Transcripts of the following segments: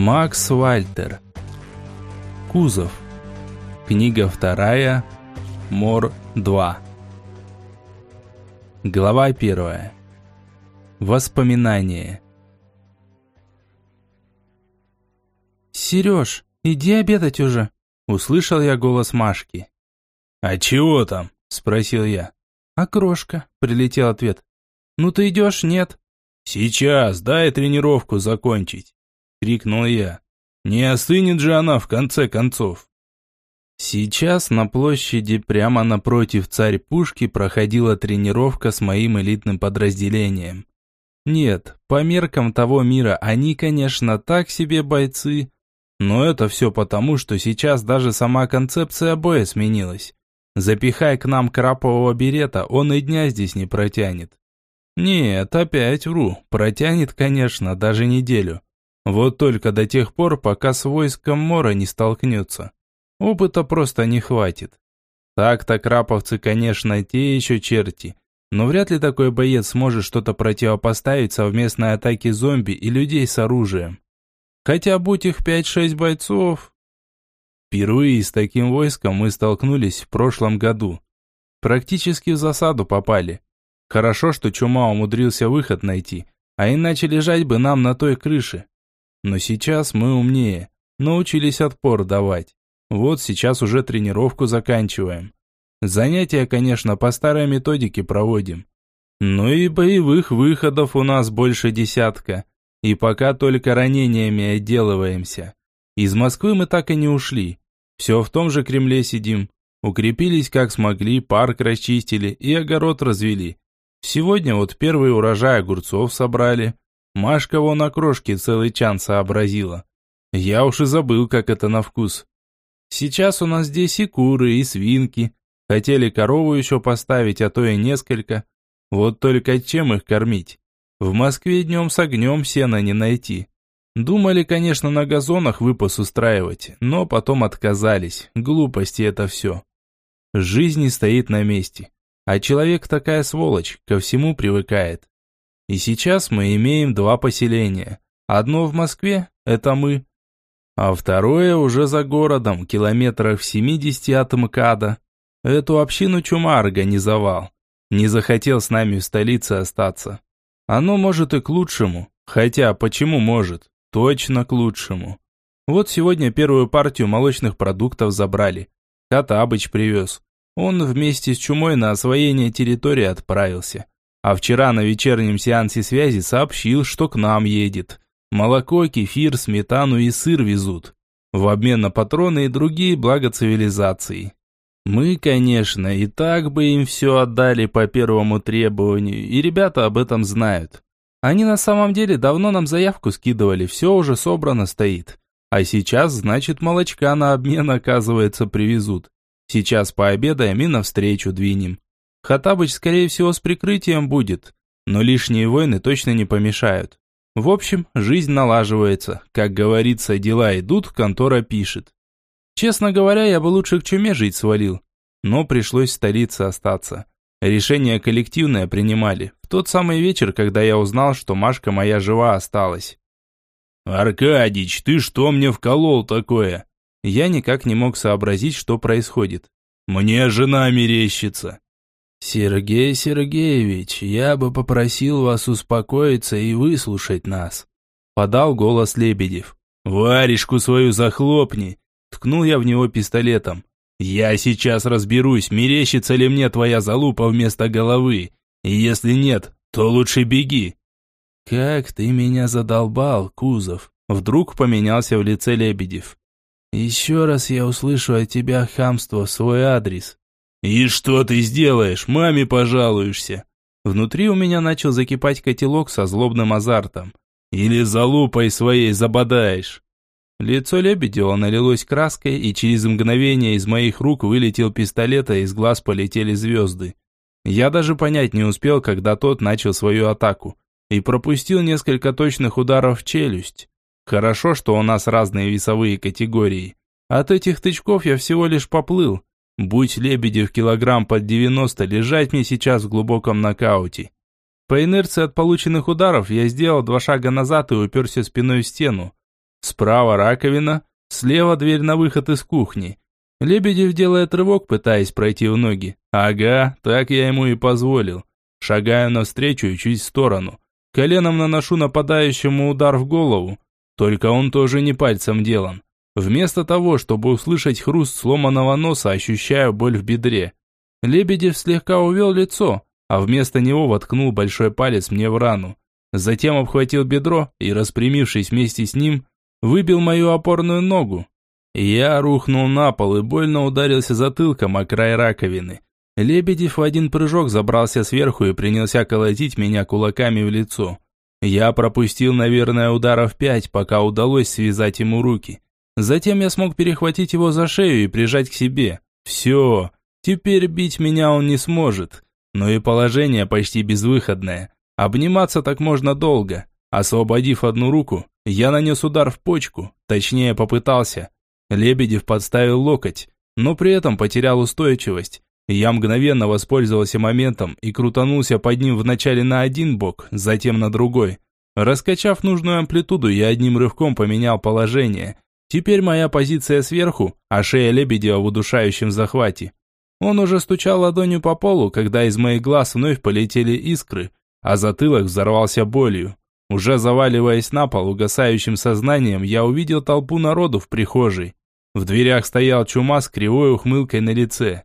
Макс Вальтер. Кузов. Книга вторая. Мор 2. Глава первая. Воспоминания. «Сереж, иди обедать уже!» Услышал я голос Машки. «А чего там?» Спросил я. «А крошка?» Прилетел ответ. «Ну ты идешь, нет?» «Сейчас, дай тренировку закончить!» Крикнул я. «Не остынет же она в конце концов!» Сейчас на площади прямо напротив царь пушки проходила тренировка с моим элитным подразделением. Нет, по меркам того мира они, конечно, так себе бойцы, но это все потому, что сейчас даже сама концепция боя сменилась. Запихай к нам крапового берета, он и дня здесь не протянет. Нет, опять вру, протянет, конечно, даже неделю. Вот только до тех пор, пока с войском Мора не столкнется. Опыта просто не хватит. Так-то краповцы, конечно, те еще черти, но вряд ли такой боец сможет что-то противопоставить совместной атаке зомби и людей с оружием. Хотя будь их 5-6 бойцов... Впервые с таким войском мы столкнулись в прошлом году. Практически в засаду попали. Хорошо, что Чума умудрился выход найти, а иначе лежать бы нам на той крыше. Но сейчас мы умнее, научились отпор давать. Вот сейчас уже тренировку заканчиваем. Занятия, конечно, по старой методике проводим. Ну и боевых выходов у нас больше десятка. И пока только ранениями отделываемся. Из Москвы мы так и не ушли. Все в том же Кремле сидим. Укрепились как смогли, парк расчистили и огород развели. Сегодня вот первый урожай огурцов собрали. Машка вон на крошке целый чан сообразила. Я уж и забыл, как это на вкус. Сейчас у нас здесь и куры, и свинки. Хотели корову еще поставить, а то и несколько. Вот только чем их кормить? В Москве днем с огнем сена не найти. Думали, конечно, на газонах выпас устраивать, но потом отказались. Глупости это все. Жизнь не стоит на месте. А человек такая сволочь, ко всему привыкает. И сейчас мы имеем два поселения. Одно в Москве, это мы, а второе уже за городом, километрах в 70 от МКАДа. Эту общину чума организовал. Не захотел с нами в столице остаться. Оно может и к лучшему. Хотя, почему может? Точно к лучшему. Вот сегодня первую партию молочных продуктов забрали. Катабыч привез. Он вместе с чумой на освоение территории отправился. А вчера на вечернем сеансе связи сообщил, что к нам едет. Молоко, кефир, сметану и сыр везут. В обмен на патроны и другие блага цивилизации. Мы, конечно, и так бы им все отдали по первому требованию, и ребята об этом знают. Они на самом деле давно нам заявку скидывали, все уже собрано стоит. А сейчас, значит, молочка на обмен, оказывается, привезут. Сейчас пообедаем и навстречу двинем. Хатабыч, скорее всего, с прикрытием будет, но лишние войны точно не помешают. В общем, жизнь налаживается. Как говорится, дела идут, контора пишет. Честно говоря, я бы лучше к чуме жить свалил. Но пришлось в столице остаться. Решение коллективное принимали. В тот самый вечер, когда я узнал, что Машка моя жива осталась. «Аркадич, ты что мне вколол такое?» Я никак не мог сообразить, что происходит. «Мне жена мерещится». «Сергей Сергеевич, я бы попросил вас успокоиться и выслушать нас», – подал голос Лебедев. «Варежку свою захлопни!» – ткнул я в него пистолетом. «Я сейчас разберусь, мерещится ли мне твоя залупа вместо головы. И если нет, то лучше беги». «Как ты меня задолбал, Кузов!» Вдруг поменялся в лице Лебедев. «Еще раз я услышу от тебя хамство в свой адрес. «И что ты сделаешь? Маме пожалуешься!» Внутри у меня начал закипать котелок со злобным азартом. «Или залупой своей забодаешь!» Лицо Лебедева налилось краской, и через мгновение из моих рук вылетел пистолет, а из глаз полетели звезды. Я даже понять не успел, когда тот начал свою атаку, и пропустил несколько точных ударов в челюсть. Хорошо, что у нас разные весовые категории. От этих тычков я всего лишь поплыл, Будь Лебедев килограмм под 90, лежать мне сейчас в глубоком нокауте. По инерции от полученных ударов я сделал два шага назад и уперся спиной в стену. Справа раковина, слева дверь на выход из кухни. Лебедев делает рывок, пытаясь пройти в ноги. Ага, так я ему и позволил. Шагаю навстречу и чуть в сторону. Коленом наношу нападающему удар в голову. Только он тоже не пальцем делан. Вместо того, чтобы услышать хруст сломанного носа, ощущаю боль в бедре. Лебедев слегка увел лицо, а вместо него воткнул большой палец мне в рану. Затем обхватил бедро и, распрямившись вместе с ним, выбил мою опорную ногу. Я рухнул на пол и больно ударился затылком о край раковины. Лебедев в один прыжок забрался сверху и принялся колотить меня кулаками в лицо. Я пропустил, наверное, ударов пять, пока удалось связать ему руки. Затем я смог перехватить его за шею и прижать к себе. Все, теперь бить меня он не сможет. Но и положение почти безвыходное. Обниматься так можно долго. Освободив одну руку, я нанес удар в почку, точнее попытался. Лебедев подставил локоть, но при этом потерял устойчивость. Я мгновенно воспользовался моментом и крутанулся под ним вначале на один бок, затем на другой. Раскачав нужную амплитуду, я одним рывком поменял положение. Теперь моя позиция сверху, а шея Лебедева в удушающем захвате. Он уже стучал ладонью по полу, когда из моих глаз вновь полетели искры, а затылок взорвался болью. Уже заваливаясь на пол угасающим сознанием, я увидел толпу народу в прихожей. В дверях стоял чума с кривой ухмылкой на лице.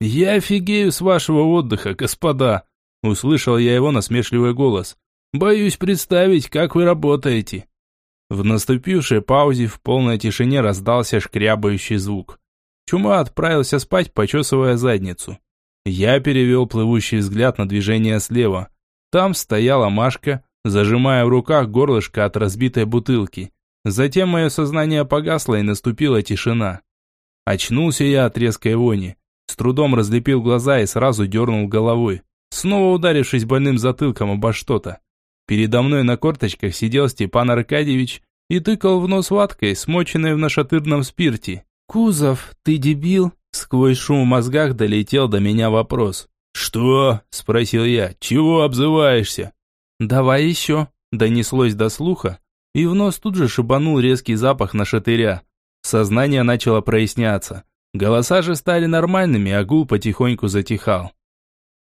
«Я офигею с вашего отдыха, господа!» Услышал я его насмешливый голос. «Боюсь представить, как вы работаете!» В наступившей паузе в полной тишине раздался шкрябающий звук. Чума отправился спать, почесывая задницу. Я перевел плывущий взгляд на движение слева. Там стояла Машка, зажимая в руках горлышко от разбитой бутылки. Затем мое сознание погасло и наступила тишина. Очнулся я от резкой вони. С трудом разлепил глаза и сразу дернул головой, снова ударившись больным затылком обо что-то. Передо мной на корточках сидел Степан Аркадьевич и тыкал в нос ваткой, смоченной в нашатырном спирте. «Кузов, ты дебил?» Сквозь шум в мозгах долетел до меня вопрос. «Что?» – спросил я. «Чего обзываешься?» «Давай еще», – донеслось до слуха, и в нос тут же шибанул резкий запах на шатыря. Сознание начало проясняться. Голоса же стали нормальными, а гул потихоньку затихал.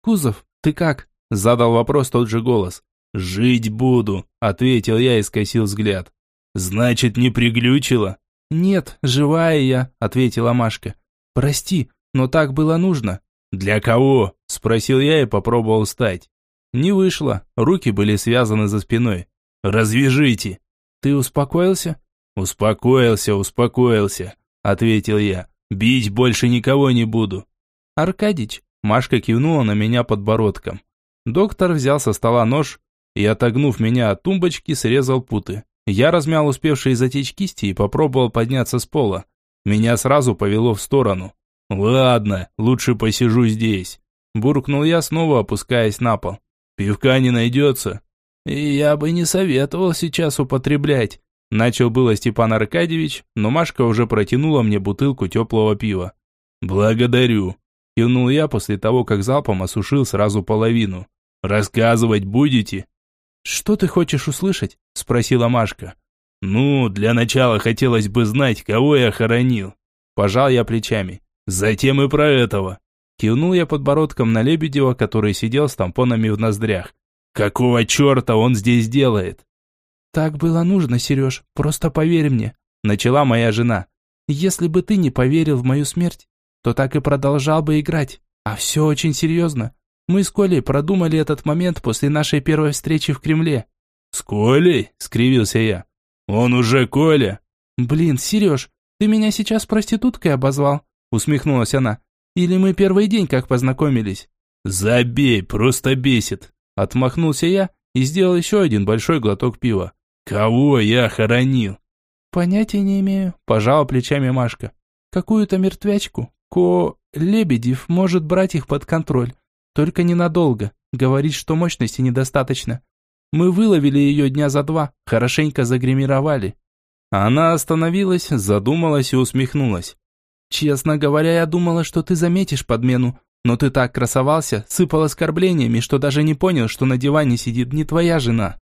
«Кузов, ты как?» – задал вопрос тот же голос. «Жить буду», – ответил я и скосил взгляд. «Значит, не приглючило?» «Нет, живая я», – ответила Машка. «Прости, но так было нужно». «Для кого?» – спросил я и попробовал встать. Не вышло, руки были связаны за спиной. «Развяжите!» «Ты успокоился?» «Успокоился, успокоился», – ответил я. «Бить больше никого не буду». «Аркадич», – Машка кивнула на меня подбородком. Доктор взял со стола нож и, отогнув меня от тумбочки, срезал путы. Я размял успевшие затечь кисти и попробовал подняться с пола. Меня сразу повело в сторону. «Ладно, лучше посижу здесь», – буркнул я, снова опускаясь на пол. «Пивка не найдется?» «Я бы не советовал сейчас употреблять», Начал было Степан Аркадьевич, но Машка уже протянула мне бутылку теплого пива. «Благодарю», – кивнул я после того, как залпом осушил сразу половину. «Рассказывать будете?» «Что ты хочешь услышать?» – спросила Машка. «Ну, для начала хотелось бы знать, кого я хоронил». Пожал я плечами. «Затем и про этого». Кивнул я подбородком на Лебедева, который сидел с тампонами в ноздрях. «Какого черта он здесь делает?» «Так было нужно, Сереж, просто поверь мне», – начала моя жена. «Если бы ты не поверил в мою смерть, то так и продолжал бы играть. А все очень серьезно. Мы с Колей продумали этот момент после нашей первой встречи в Кремле». «С Колей?» – скривился я. «Он уже Коля». «Блин, Сереж, ты меня сейчас проституткой обозвал?» – усмехнулась она. «Или мы первый день как познакомились?» «Забей, просто бесит», – отмахнулся я и сделал еще один большой глоток пива. «Кого я хоронил?» «Понятия не имею», – пожала плечами Машка. «Какую-то мертвячку. Ко... Лебедев может брать их под контроль. Только ненадолго. Говорит, что мощности недостаточно. Мы выловили ее дня за два, хорошенько загримировали». Она остановилась, задумалась и усмехнулась. «Честно говоря, я думала, что ты заметишь подмену, но ты так красовался, сыпал оскорблениями, что даже не понял, что на диване сидит не твоя жена».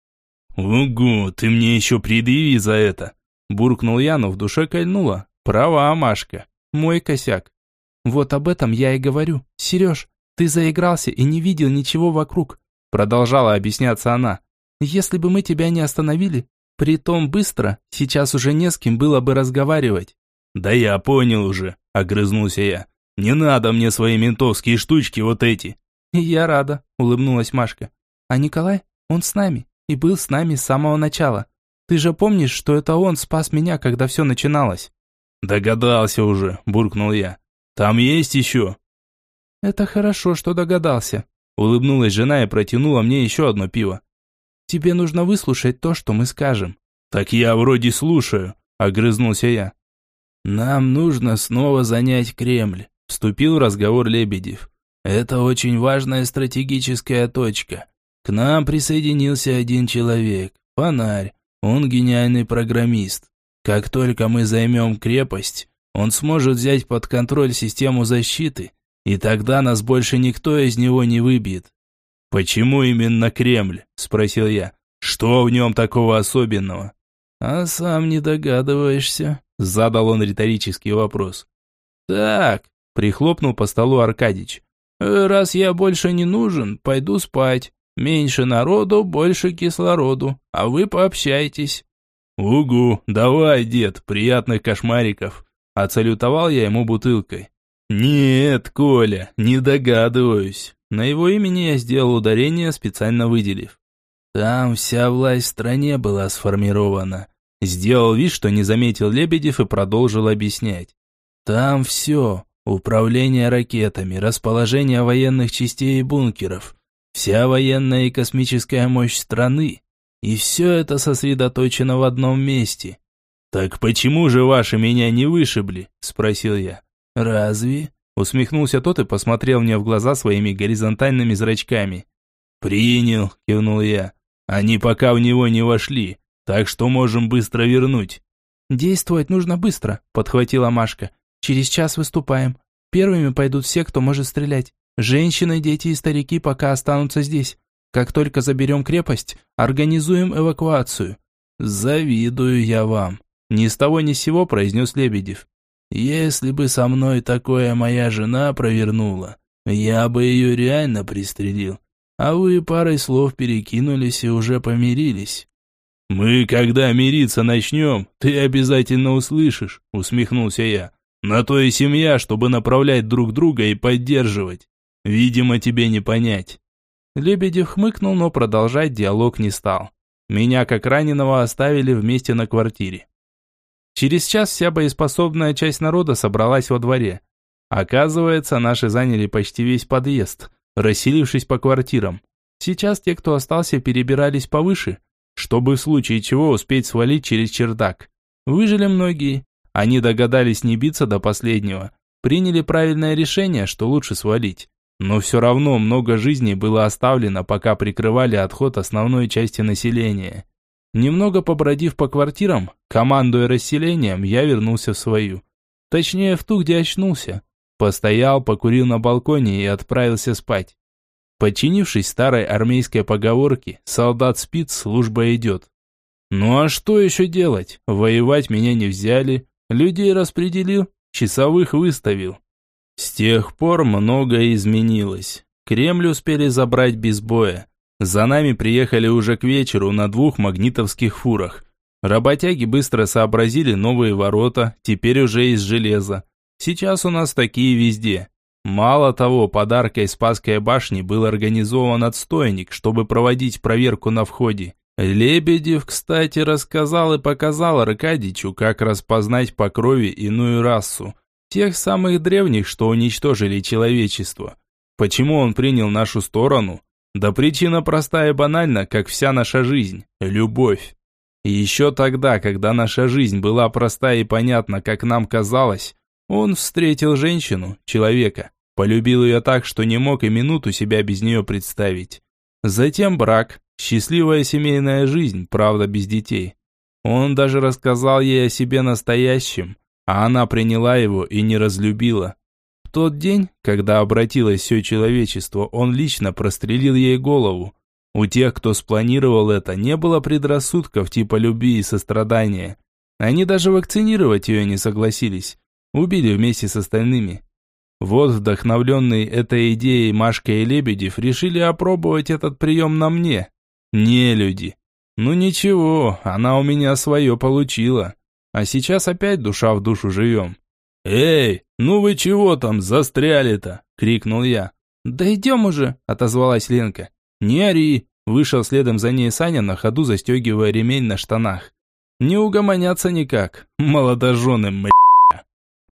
«Угу, ты мне еще предъяви за это!» Буркнул я, но в душе кольнуло. Права, Машка. Мой косяк. Вот об этом я и говорю. Сереж, ты заигрался и не видел ничего вокруг. Продолжала объясняться она. Если бы мы тебя не остановили, притом быстро, сейчас уже не с кем было бы разговаривать. Да я понял уже, огрызнулся я. Не надо мне свои ментовские штучки вот эти. Я рада, улыбнулась Машка. А Николай, он с нами и был с нами с самого начала. Ты же помнишь, что это он спас меня, когда все начиналось?» «Догадался уже», – буркнул я. «Там есть еще?» «Это хорошо, что догадался», – улыбнулась жена и протянула мне еще одно пиво. «Тебе нужно выслушать то, что мы скажем». «Так я вроде слушаю», – огрызнулся я. «Нам нужно снова занять Кремль», – вступил в разговор Лебедев. «Это очень важная стратегическая точка. К нам присоединился один человек, Фонарь. Он гениальный программист. Как только мы займем крепость, он сможет взять под контроль систему защиты, и тогда нас больше никто из него не выбьет. «Почему именно Кремль?» – спросил я. «Что в нем такого особенного?» «А сам не догадываешься?» – задал он риторический вопрос. «Так», – прихлопнул по столу Аркадич. «Раз я больше не нужен, пойду спать. Меньше народу, больше кислороду, а вы пообщайтесь». «Угу, давай, дед, приятных кошмариков!» Отсалютовал я ему бутылкой. «Нет, Коля, не догадываюсь». На его имени я сделал ударение, специально выделив. «Там вся власть в стране была сформирована». Сделал вид, что не заметил Лебедев и продолжил объяснять. «Там все. Управление ракетами, расположение военных частей и бункеров, Вся военная и космическая мощь страны. И все это сосредоточено в одном месте. «Так почему же ваши меня не вышибли?» – спросил я. «Разве?» – усмехнулся тот и посмотрел мне в глаза своими горизонтальными зрачками. «Принял», – кивнул я. «Они пока в него не вошли, так что можем быстро вернуть». «Действовать нужно быстро», – подхватила Машка. «Через час выступаем. Первыми пойдут все, кто может стрелять. Женщины, дети и старики пока останутся здесь. Как только заберем крепость, организуем эвакуацию. Завидую я вам. Ни с того ни с сего произнес Лебедев. Если бы со мной такое моя жена провернула, я бы ее реально пристрелил. А вы парой слов перекинулись и уже помирились. «Мы, когда мириться начнем, ты обязательно услышишь», усмехнулся я. «На то и семья, чтобы направлять друг друга и поддерживать. Видимо, тебе не понять». Лебедев хмыкнул, но продолжать диалог не стал. Меня, как раненого, оставили вместе на квартире. Через час вся боеспособная часть народа собралась во дворе. Оказывается, наши заняли почти весь подъезд, расселившись по квартирам. Сейчас те, кто остался, перебирались повыше, чтобы в случае чего успеть свалить через чердак. Выжили многие. Они догадались не биться до последнего. Приняли правильное решение, что лучше свалить. Но все равно много жизней было оставлено, пока прикрывали отход основной части населения. Немного побродив по квартирам, командуя расселением, я вернулся в свою. Точнее, в ту, где очнулся. Постоял, покурил на балконе и отправился спать. Подчинившись старой армейской поговорке «Солдат спит, служба идет». Ну а что еще делать? Воевать меня не взяли, людей распределил, часовых выставил. С тех пор многое изменилось. Кремль успели забрать без боя. За нами приехали уже к вечеру на двух магнитовских фурах. Работяги быстро сообразили новые ворота, теперь уже из железа. Сейчас у нас такие везде. Мало того, подаркой Спасской башни был организован отстойник, чтобы проводить проверку на входе. Лебедев, кстати, рассказал и показал Аркадичу, как распознать по крови иную расу. Тех самых древних, что уничтожили человечество. Почему он принял нашу сторону? Да причина простая и банальна, как вся наша жизнь – любовь. И еще тогда, когда наша жизнь была проста и понятна, как нам казалось, он встретил женщину, человека, полюбил ее так, что не мог и минуту себя без нее представить. Затем брак, счастливая семейная жизнь, правда без детей. Он даже рассказал ей о себе настоящем, а она приняла его и не разлюбила. Тот день, когда обратилось все человечество, он лично прострелил ей голову. У тех, кто спланировал это, не было предрассудков типа любви и сострадания. Они даже вакцинировать ее не согласились. Убили вместе с остальными. Вот вдохновленные этой идеей Машка и Лебедев решили опробовать этот прием на мне. Не люди. Ну ничего, она у меня свое получила. А сейчас опять душа в душу живем. «Эй, ну вы чего там застряли-то?» – крикнул я. «Да идем уже», – отозвалась Ленка. «Не ори», – вышел следом за ней Саня на ходу, застегивая ремень на штанах. «Не угомоняться никак, молодожены, мать».